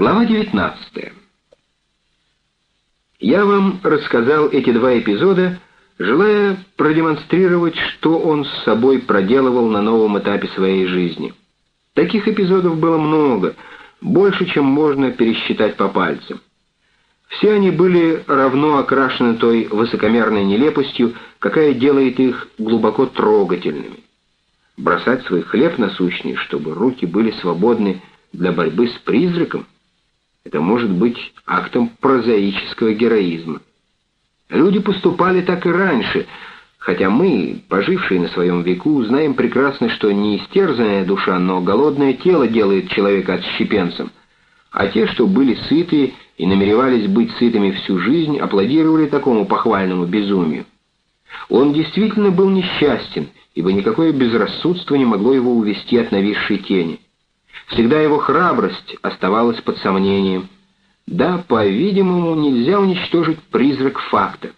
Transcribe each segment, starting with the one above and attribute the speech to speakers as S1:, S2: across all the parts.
S1: Глава 19. Я вам рассказал эти два эпизода, желая продемонстрировать, что он с собой проделывал на новом этапе своей жизни. Таких эпизодов было много, больше, чем можно пересчитать по пальцам. Все они были равно окрашены той высокомерной нелепостью, какая делает их глубоко трогательными. Бросать свой хлеб насущный, чтобы руки были свободны для борьбы с призраком — это может быть актом прозаического героизма. Люди поступали так и раньше, хотя мы, пожившие на своем веку, знаем прекрасно, что не истерзанная душа, но голодное тело делает человека отщепенцем, а те, что были сытые и намеревались быть сытыми всю жизнь, аплодировали такому похвальному безумию. Он действительно был несчастен, ибо никакое безрассудство не могло его увести от нависшей тени. Всегда его храбрость оставалась под сомнением. Да, по-видимому, нельзя уничтожить призрак факта.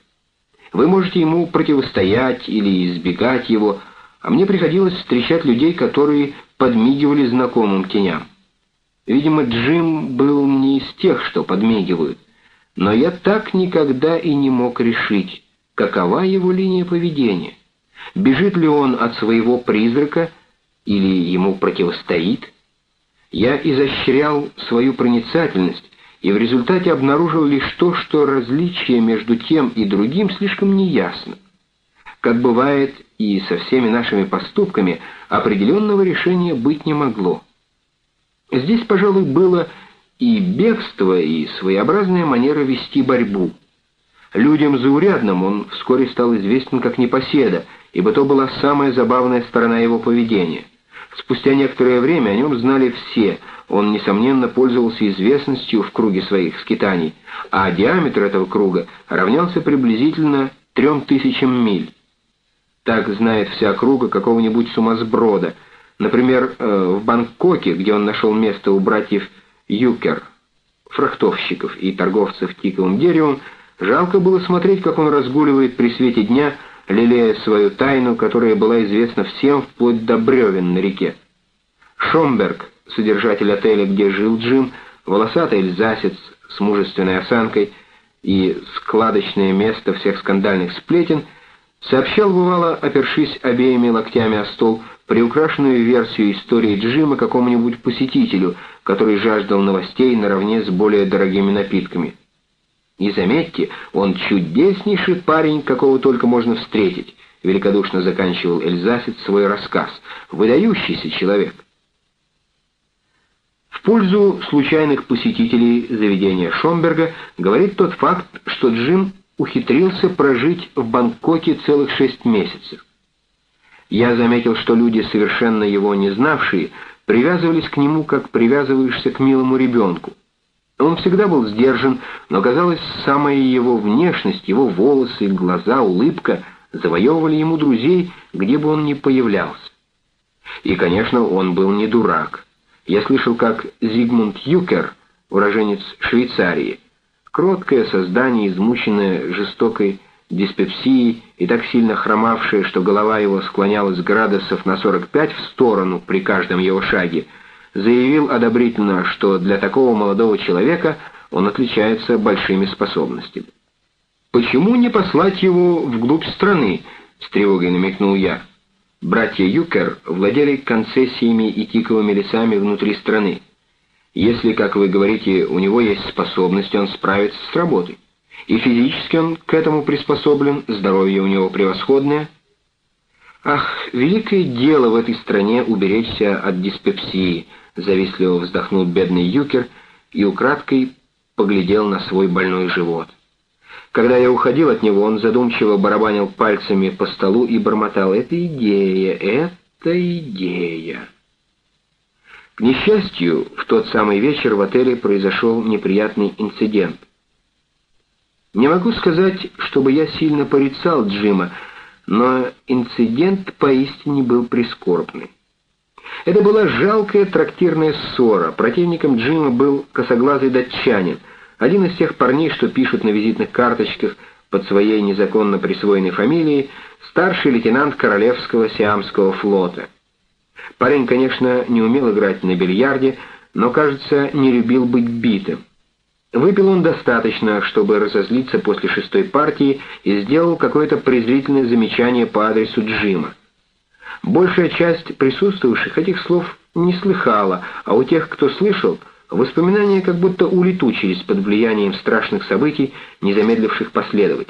S1: Вы можете ему противостоять или избегать его, а мне приходилось встречать людей, которые подмигивали знакомым теням. Видимо, Джим был не из тех, что подмигивают, но я так никогда и не мог решить, какова его линия поведения. Бежит ли он от своего призрака или ему противостоит? Я изощрял свою проницательность и в результате обнаружил лишь то, что различие между тем и другим слишком неясно. Как бывает и со всеми нашими поступками, определенного решения быть не могло. Здесь, пожалуй, было и бегство, и своеобразная манера вести борьбу. Людям заурядным он вскоре стал известен как непоседа, ибо то была самая забавная сторона его поведения. Спустя некоторое время о нем знали все, он, несомненно, пользовался известностью в круге своих скитаний, а диаметр этого круга равнялся приблизительно трем тысячам миль. Так знает вся круга какого-нибудь сумасброда. Например, э, в Бангкоке, где он нашел место у братьев Юкер, фрахтовщиков и торговцев тиковым деревом, жалко было смотреть, как он разгуливает при свете дня, лелея свою тайну, которая была известна всем вплоть до бревен на реке. Шомберг, содержатель отеля, где жил Джим, волосатый эльзасец с мужественной осанкой и складочное место всех скандальных сплетен, сообщал, бывало, опершись обеими локтями о стол, приукрашенную версию истории Джима какому-нибудь посетителю, который жаждал новостей наравне с более дорогими напитками. И заметьте, он чудеснейший парень, какого только можно встретить, великодушно заканчивал Эльзасец свой рассказ. Выдающийся человек. В пользу случайных посетителей заведения Шомберга говорит тот факт, что Джим ухитрился прожить в Бангкоке целых шесть месяцев. Я заметил, что люди, совершенно его не знавшие, привязывались к нему, как привязываешься к милому ребенку. Он всегда был сдержан, но, казалось, самая его внешность, его волосы, глаза, улыбка завоевывали ему друзей, где бы он ни появлялся. И, конечно, он был не дурак. Я слышал, как Зигмунд Юкер, уроженец Швейцарии, кроткое создание, измученное жестокой диспепсией и так сильно хромавшее, что голова его склонялась градусов на 45 в сторону при каждом его шаге, заявил одобрительно, что для такого молодого человека он отличается большими способностями. «Почему не послать его вглубь страны?» — с тревогой намекнул я. Братья Юкер владели концессиями и тиковыми лесами внутри страны. Если, как вы говорите, у него есть способность, он справится с работой. И физически он к этому приспособлен, здоровье у него превосходное. Ах, великое дело в этой стране уберечься от диспепсии —— завистливо вздохнул бедный юкер и украдкой поглядел на свой больной живот. Когда я уходил от него, он задумчиво барабанил пальцами по столу и бормотал «Это идея, это идея». К несчастью, в тот самый вечер в отеле произошел неприятный инцидент. Не могу сказать, чтобы я сильно порицал Джима, но инцидент поистине был прискорбный. Это была жалкая трактирная ссора. Противником Джима был косоглазый датчанин, один из тех парней, что пишут на визитных карточках под своей незаконно присвоенной фамилией, старший лейтенант Королевского Сиамского флота. Парень, конечно, не умел играть на бильярде, но, кажется, не любил быть битым. Выпил он достаточно, чтобы разозлиться после шестой партии и сделал какое-то презрительное замечание по адресу Джима. Большая часть присутствующих этих слов не слыхала, а у тех, кто слышал, воспоминания как будто улетучились под влиянием страшных событий, не замедливших последовать.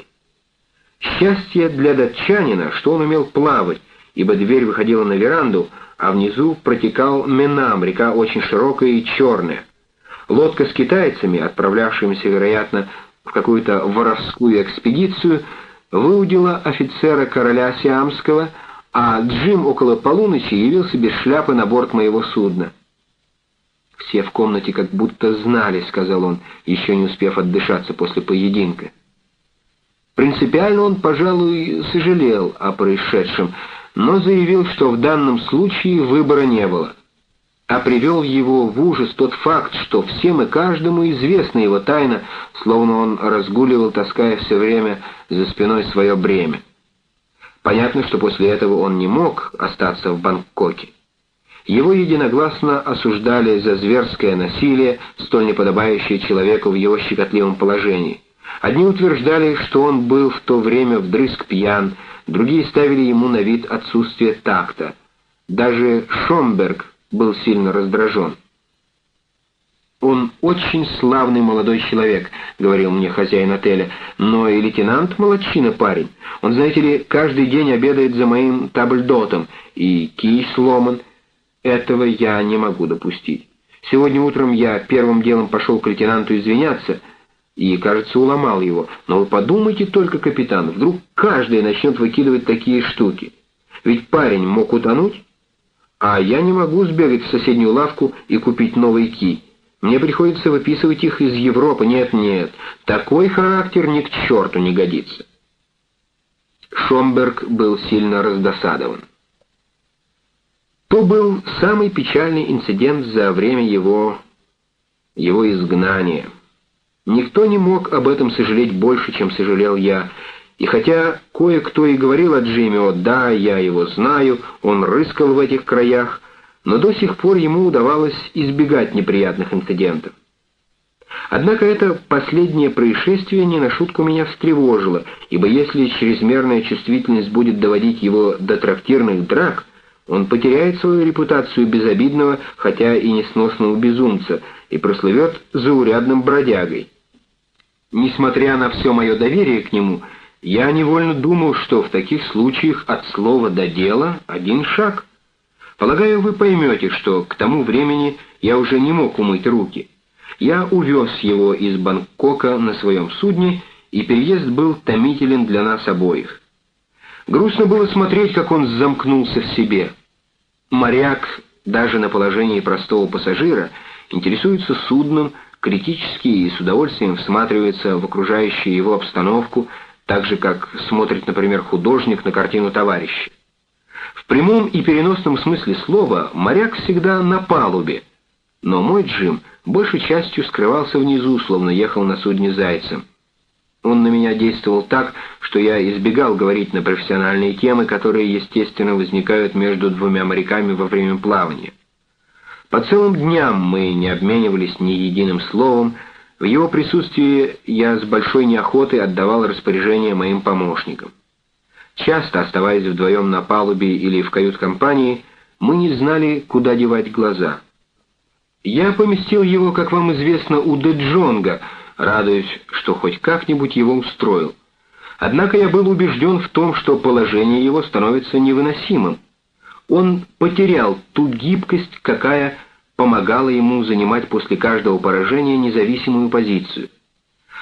S1: Счастье для датчанина, что он умел плавать, ибо дверь выходила на веранду, а внизу протекал Менам, река очень широкая и черная. Лодка с китайцами, отправлявшимися, вероятно, в какую-то воровскую экспедицию, выудила офицера короля Сиамского, а Джим около полуночи явился без шляпы на борт моего судна. «Все в комнате как будто знали», — сказал он, еще не успев отдышаться после поединка. Принципиально он, пожалуй, сожалел о происшедшем, но заявил, что в данном случае выбора не было. А привел его в ужас тот факт, что всем и каждому известна его тайна, словно он разгуливал, таская все время за спиной свое бремя. Понятно, что после этого он не мог остаться в Бангкоке. Его единогласно осуждали за зверское насилие, столь неподобающее человеку в его щекотливом положении. Одни утверждали, что он был в то время вдрызг пьян, другие ставили ему на вид отсутствие такта. Даже Шомберг был сильно раздражен. «Он очень славный молодой человек», — говорил мне хозяин отеля, «но и лейтенант молодчина парень. Он, знаете ли, каждый день обедает за моим табльдотом, и кий сломан. Этого я не могу допустить. Сегодня утром я первым делом пошел к лейтенанту извиняться и, кажется, уломал его. Но вы подумайте только, капитан, вдруг каждый начнет выкидывать такие штуки. Ведь парень мог утонуть, а я не могу сбегать в соседнюю лавку и купить новый кий». Мне приходится выписывать их из Европы. Нет, нет, такой характер ни к черту не годится. Шомберг был сильно раздосадован. То был самый печальный инцидент за время его... его изгнания. Никто не мог об этом сожалеть больше, чем сожалел я, и хотя кое-кто и говорил о Джимми, о да, я его знаю, он рыскал в этих краях, но до сих пор ему удавалось избегать неприятных инцидентов. Однако это последнее происшествие не на шутку меня встревожило, ибо если чрезмерная чувствительность будет доводить его до трактирных драк, он потеряет свою репутацию безобидного, хотя и несносного безумца, и прослывет заурядным бродягой. Несмотря на все мое доверие к нему, я невольно думал, что в таких случаях от слова до дела один шаг — Полагаю, вы поймете, что к тому времени я уже не мог умыть руки. Я увез его из Бангкока на своем судне, и переезд был томителен для нас обоих. Грустно было смотреть, как он замкнулся в себе. Моряк, даже на положении простого пассажира, интересуется судном, критически и с удовольствием всматривается в окружающую его обстановку, так же, как смотрит, например, художник на картину товарища. В прямом и переносном смысле слова моряк всегда на палубе, но мой Джим большей частью скрывался внизу, словно ехал на судне зайцем. Он на меня действовал так, что я избегал говорить на профессиональные темы, которые, естественно, возникают между двумя моряками во время плавания. По целым дням мы не обменивались ни единым словом, в его присутствии я с большой неохотой отдавал распоряжение моим помощникам. Часто, оставаясь вдвоем на палубе или в кают-компании, мы не знали, куда девать глаза. Я поместил его, как вам известно, у Деджонга, радуясь, что хоть как-нибудь его устроил. Однако я был убежден в том, что положение его становится невыносимым. Он потерял ту гибкость, какая помогала ему занимать после каждого поражения независимую позицию.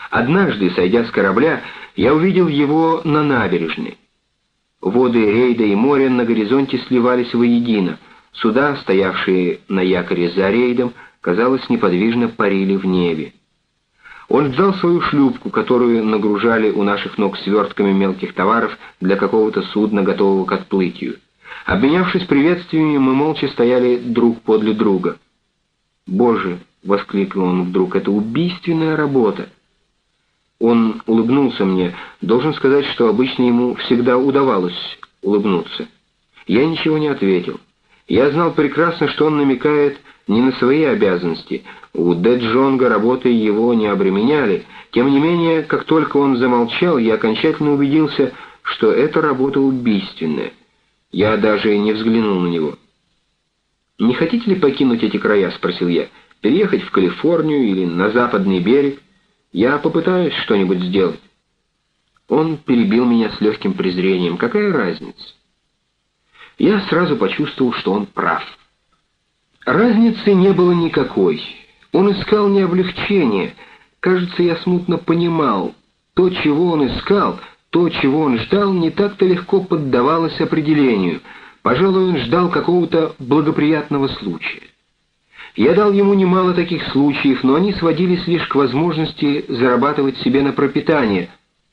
S1: Однажды, сойдя с корабля, я увидел его на набережной. Воды рейда и моря на горизонте сливались воедино. Суда, стоявшие на якоре за рейдом, казалось, неподвижно парили в небе. Он ждал свою шлюпку, которую нагружали у наших ног свертками мелких товаров для какого-то судна, готового к отплытию. Обменявшись приветствиями, мы молча стояли друг подле друга. «Боже!» — воскликнул он вдруг. «Это убийственная работа!» Он улыбнулся мне. Должен сказать, что обычно ему всегда удавалось улыбнуться. Я ничего не ответил. Я знал прекрасно, что он намекает не на свои обязанности. У Дэджонга работы его не обременяли. Тем не менее, как только он замолчал, я окончательно убедился, что эта работа убийственная. Я даже не взглянул на него. «Не хотите ли покинуть эти края?» — спросил я. «Переехать в Калифорнию или на западный берег? Я попытаюсь что-нибудь сделать». Он перебил меня с легким презрением. «Какая разница?» Я сразу почувствовал, что он прав. Разницы не было никакой. Он искал не облегчение. Кажется, я смутно понимал. То, чего он искал, то, чего он ждал, не так-то легко поддавалось определению. Пожалуй, он ждал какого-то благоприятного случая. Я дал ему немало таких случаев, но они сводились лишь к возможности зарабатывать себе на пропитание.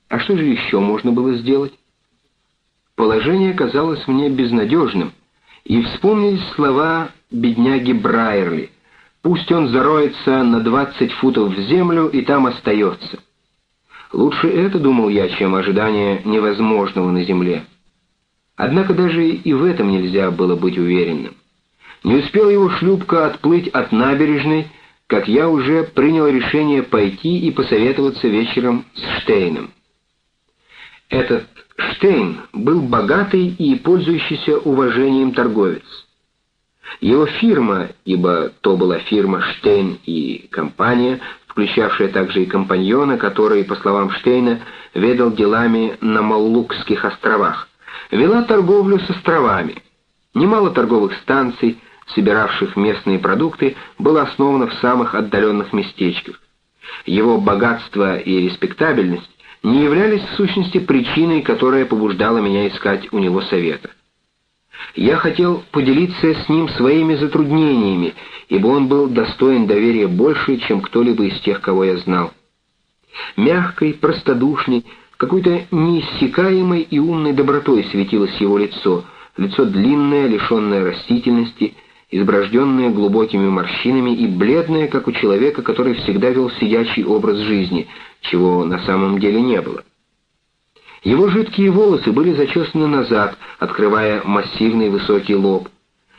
S1: А что же еще можно было сделать? Положение казалось мне безнадежным, и вспомнились слова бедняги Брайерли. «Пусть он зароется на двадцать футов в землю и там остается». Лучше это, думал я, чем ожидание невозможного на земле. Однако даже и в этом нельзя было быть уверенным. Не успела его шлюпка отплыть от набережной, как я уже принял решение пойти и посоветоваться вечером с Штейном. Этот Штейн был богатый и пользующийся уважением торговец. Его фирма, ибо то была фирма Штейн и компания, включавшая также и компаньона, который, по словам Штейна, ведал делами на Маллукских островах, вела торговлю с островами. Немало торговых станций, собиравших местные продукты, было основано в самых отдаленных местечках. Его богатство и респектабельность не являлись в сущности причиной, которая побуждала меня искать у него совета. Я хотел поделиться с ним своими затруднениями, ибо он был достоин доверия больше, чем кто-либо из тех, кого я знал. Мягкой, простодушной, какой-то неиссякаемой и умной добротой светилось его лицо, лицо длинное, лишенное растительности, изброжденное глубокими морщинами и бледное, как у человека, который всегда вел сидячий образ жизни, чего на самом деле не было. Его жидкие волосы были зачесаны назад, открывая массивный высокий лоб.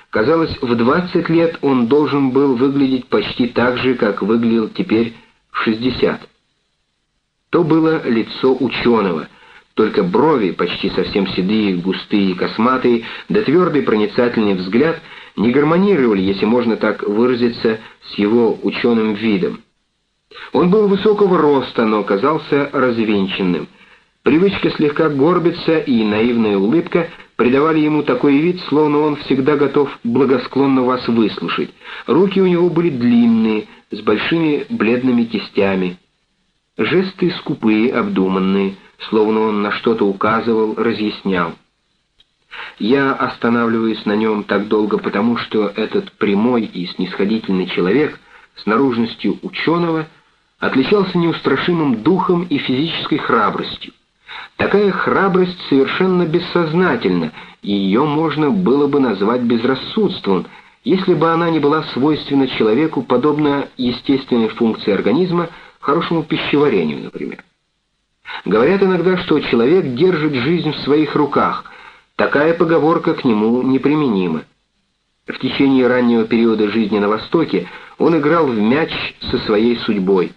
S1: Казалось, в 20 лет он должен был выглядеть почти так же, как выглядел теперь в 60. То было лицо ученого — только брови, почти совсем седые, густые и косматые, да твердый проницательный взгляд не гармонировали, если можно так выразиться, с его ученым видом. Он был высокого роста, но казался развенчанным. Привычка слегка горбиться и наивная улыбка придавали ему такой вид, словно он всегда готов благосклонно вас выслушать. Руки у него были длинные, с большими бледными кистями. Жесты скупые, обдуманные — словно он на что-то указывал, разъяснял. Я останавливаюсь на нем так долго потому, что этот прямой и снисходительный человек с наружностью ученого отличался неустрашимым духом и физической храбростью. Такая храбрость совершенно бессознательна, и ее можно было бы назвать безрассудством, если бы она не была свойственна человеку, подобно естественной функции организма, хорошему пищеварению, например. Говорят иногда, что человек держит жизнь в своих руках. Такая поговорка к нему неприменима. В течение раннего периода жизни на Востоке он играл в мяч со своей судьбой.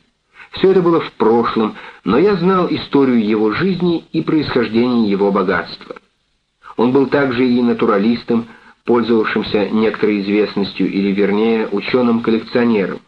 S1: Все это было в прошлом, но я знал историю его жизни и происхождение его богатства. Он был также и натуралистом, пользовавшимся некоторой известностью, или вернее, ученым-коллекционером.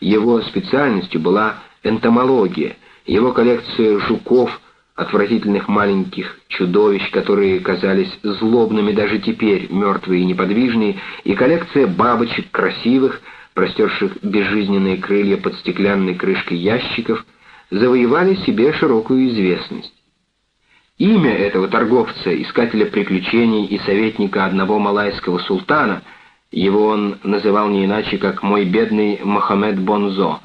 S1: Его специальностью была энтомология, его коллекция жуков, отвратительных маленьких чудовищ, которые казались злобными даже теперь, мертвые и неподвижные, и коллекция бабочек красивых, простерших безжизненные крылья под стеклянной крышкой ящиков, завоевали себе широкую известность. Имя этого торговца, искателя приключений и советника одного малайского султана, его он называл не иначе, как «мой бедный Мохаммед Бонзо»,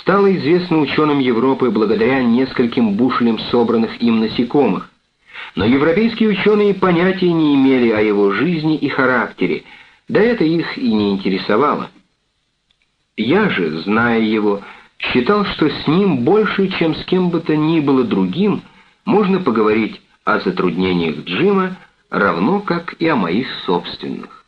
S1: стало известно ученым Европы благодаря нескольким бушелям собранных им насекомых. Но европейские ученые понятия не имели о его жизни и характере, да это их и не интересовало. Я же, зная его, считал, что с ним больше, чем с кем бы то ни было другим, можно поговорить о затруднениях Джима, равно как и о моих собственных.